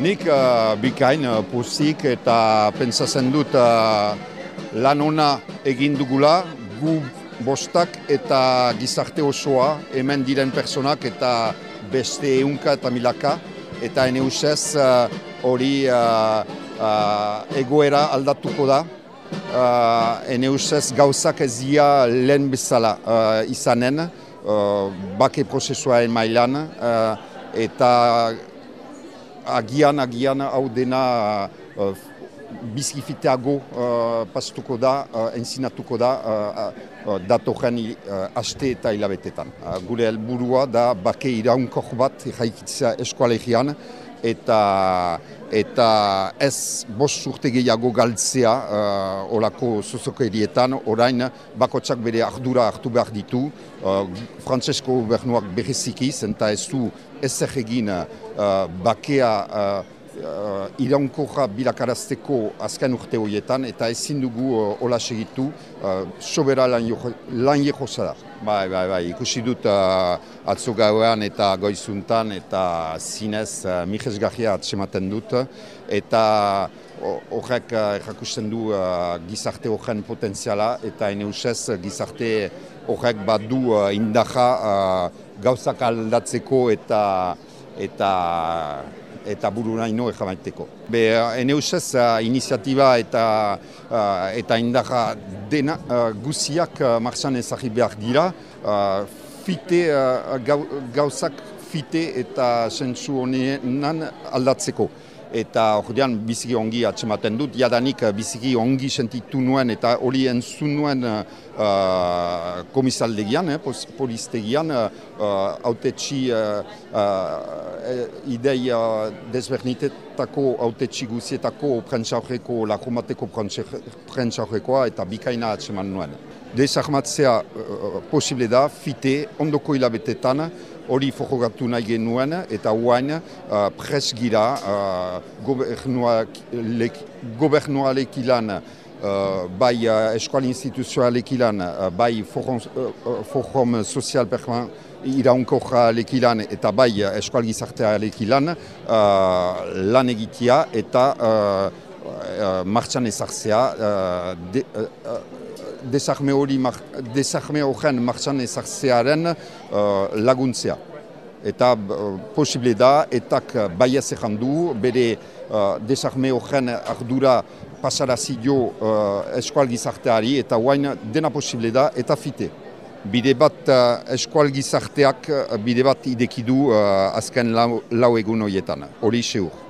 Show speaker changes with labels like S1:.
S1: Nik uh, bikain uh, pozik eta pentsatzen dut uh, lan ona egin dugula, gu bostak eta gizarte osoa, hemen diren personak eta beste eunka eta milaka, eta ene usez hori uh, uh, egoera aldatuko da, uh, ene usez gauzak ez dira lehen bezala izanen, bake prozesuaren mailan, eta agian, agian hau dena uh, bizkifiteago uh, pastuko da, uh, enzinatuko da uh, uh, datoren uh, aste eta hilabetetan. Uh, gure helburua da bake iraunkor bat jaikitzea eskualegian eta eta ez bost urte gehiago galtzea uh, olako zozokerietan, orain bakotsak bere ardura hartu behar ditu, uh, Francesco Bernuak berezikiz, eta ez du ezer egin uh, bakea uh, uh, iraunkorra bilakarazteko azken urte horietan, eta ezin dugu uh, hola segitu, uh, sobera lan da. Bai, bai, bai, ikusi dut uh, atzo gauean eta goizuntan eta zinez uh, mijesgarria atsematen dut, eta horrek uh, du uh, gizarte horren potenziala, eta ene usez gizarte horrek badu uh, indaja uh, gauzak aldatzeko eta eta eta buru nahi no ejamaiteko. Be, ene usez, uh, iniziatiba eta, uh, eta indarra dena uh, guziak marxan ezagri behar dira, uh, fite, uh, gauzak fite eta sentzu honenan aldatzeko eta ordean biziki ongi atsematen dut, jadanik eh, biziki ongi sentitu nuen eta hori entzun nuen uh, komisaldegian, eh, poliztegian, uh, autetxi uh, uh, idei uh, desbernitetako autetxi guzietako prentsaurreko, lakomateko prentsaurrekoa eta bikaina atseman nuen. Desarmatzea uh, posible da, fite, ondoko hilabetetan, hori forogatu nahi genuen eta huain uh, pres gira uh, gobernualek ilan uh, bai uh, eskual instituzioalek ilan, uh, bai forum, uh, forum sozial perman iraunkorra lekilan eta bai uh, eskual gizartea lekilan uh, lan egitea eta uh, uh, martxan ezartzea uh, desarme hori desarme horren martxan ezartzearen uh, laguntzea. Eta uh, posible da, etak baiaz du, bere uh, desarme horren ardura pasarazio uh, eskual gizarteari, eta guain dena posible da, eta fite. Bide bat uh, eskual gizarteak, bide bat idekidu uh, azken lau, lau egun horietan, hori seur.